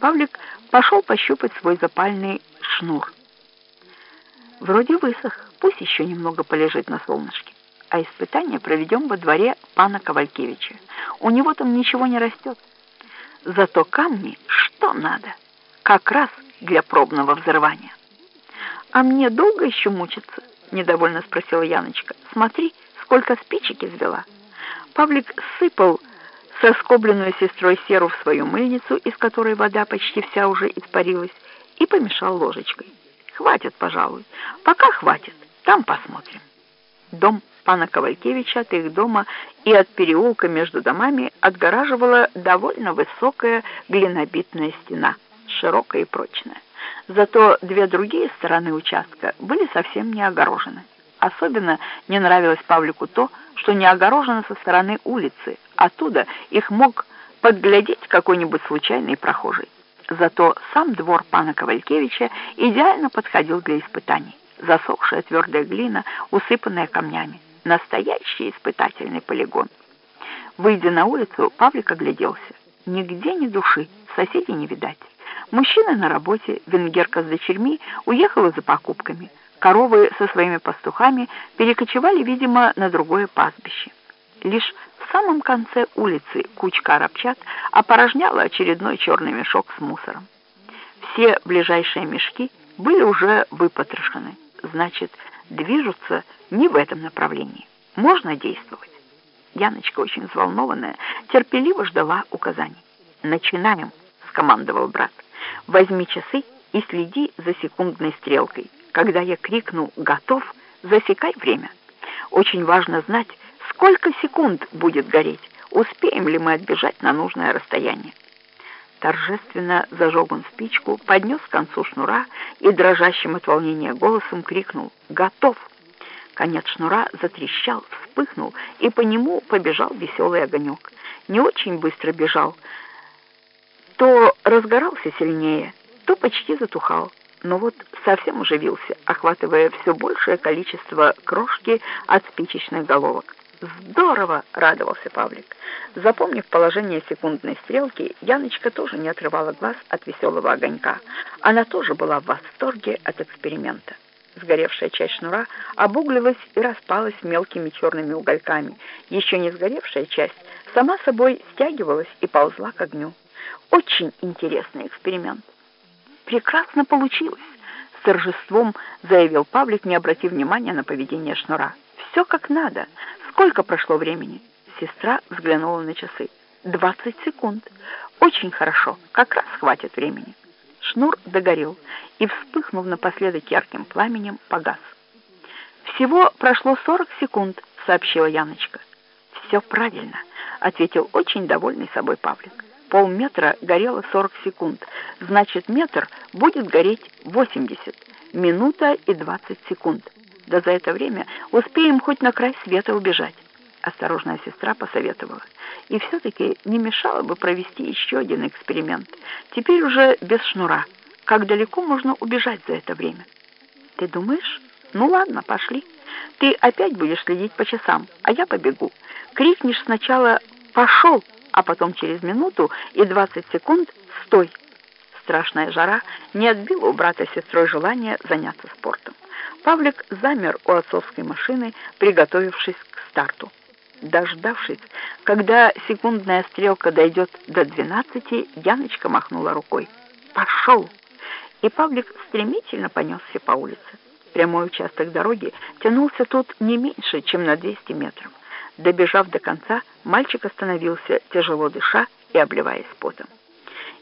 Павлик пошел пощупать свой запальный шнур. Вроде высох, пусть еще немного полежит на солнышке. А испытание проведем во дворе пана Ковалькевича. У него там ничего не растет. Зато камни что надо, как раз для пробного взрывания. «А мне долго еще мучиться?» — недовольно спросила Яночка. «Смотри, сколько спичек извела». Павлик сыпал соскобленную сестрой серу в свою мыльницу, из которой вода почти вся уже испарилась, и помешал ложечкой. «Хватит, пожалуй. Пока хватит. Там посмотрим». Дом пана Ковалькевича от их дома и от переулка между домами отгораживала довольно высокая глинобитная стена, широкая и прочная. Зато две другие стороны участка были совсем не огорожены. Особенно не нравилось Павлику то, что не огорожено со стороны улицы. Оттуда их мог подглядеть какой-нибудь случайный прохожий. Зато сам двор пана Ковалькевича идеально подходил для испытаний. Засохшая твердая глина, усыпанная камнями. Настоящий испытательный полигон. Выйдя на улицу, Павлик огляделся. Нигде ни души, соседей не видать. Мужчина на работе, венгерка с дочерьми, уехала за покупками. Коровы со своими пастухами перекочевали, видимо, на другое пастбище. Лишь в самом конце улицы кучка арабчат опорожняла очередной черный мешок с мусором. Все ближайшие мешки были уже выпотрошены. Значит, движутся не в этом направлении. Можно действовать. Яночка, очень взволнованная, терпеливо ждала указаний. «Начинаем», — скомандовал брат. «Возьми часы и следи за секундной стрелкой. Когда я крикну «Готов!», засекай время. Очень важно знать, сколько секунд будет гореть, успеем ли мы отбежать на нужное расстояние. Торжественно зажег он спичку, поднес к концу шнура и дрожащим от волнения голосом крикнул «Готов!». Конец шнура затрещал, вспыхнул, и по нему побежал веселый огонек. Не очень быстро бежал, то разгорался сильнее, то почти затухал но вот совсем оживился, охватывая все большее количество крошки от спичечных головок. «Здорово!» — радовался Павлик. Запомнив положение секундной стрелки, Яночка тоже не отрывала глаз от веселого огонька. Она тоже была в восторге от эксперимента. Сгоревшая часть шнура обуглилась и распалась мелкими черными угольками. Еще не сгоревшая часть сама собой стягивалась и ползла к огню. Очень интересный эксперимент прекрасно получилось!» С торжеством заявил Павлик, не обратив внимания на поведение шнура. «Все как надо. Сколько прошло времени?» Сестра взглянула на часы. «Двадцать секунд. Очень хорошо. Как раз хватит времени». Шнур догорел и, вспыхнув напоследок ярким пламенем, погас. «Всего прошло сорок секунд», — сообщила Яночка. «Все правильно», — ответил очень довольный собой Павлик полметра горело 40 секунд, значит метр будет гореть 80, минута и 20 секунд. Да за это время успеем хоть на край света убежать. Осторожная сестра посоветовала. И все-таки не мешало бы провести еще один эксперимент. Теперь уже без шнура. Как далеко можно убежать за это время? Ты думаешь? Ну ладно, пошли. Ты опять будешь следить по часам, а я побегу. Крикнешь сначала «пошел», а потом через минуту и 20 секунд «Стой!». Страшная жара не отбила у брата с сестрой желание заняться спортом. Павлик замер у отцовской машины, приготовившись к старту. Дождавшись, когда секундная стрелка дойдет до 12, Яночка махнула рукой. «Пошел!» И Павлик стремительно понесся по улице. Прямой участок дороги тянулся тут не меньше, чем на 200 метров. Добежав до конца, мальчик остановился, тяжело дыша и обливаясь потом.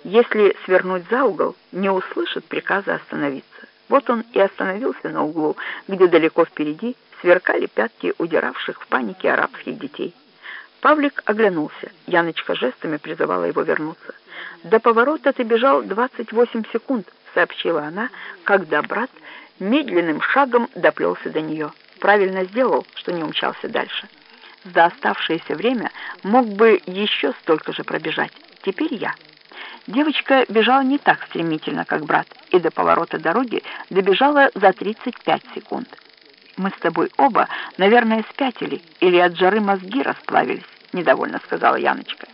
Если свернуть за угол, не услышит приказа остановиться. Вот он и остановился на углу, где далеко впереди сверкали пятки удиравших в панике арабских детей. Павлик оглянулся. Яночка жестами призывала его вернуться. «До поворота ты бежал 28 секунд», — сообщила она, когда брат медленным шагом доплелся до нее. Правильно сделал, что не умчался дальше за оставшееся время мог бы еще столько же пробежать. Теперь я. Девочка бежала не так стремительно, как брат, и до поворота дороги добежала за 35 секунд. «Мы с тобой оба, наверное, спятили или от жары мозги расплавились», — недовольно сказала Яночка.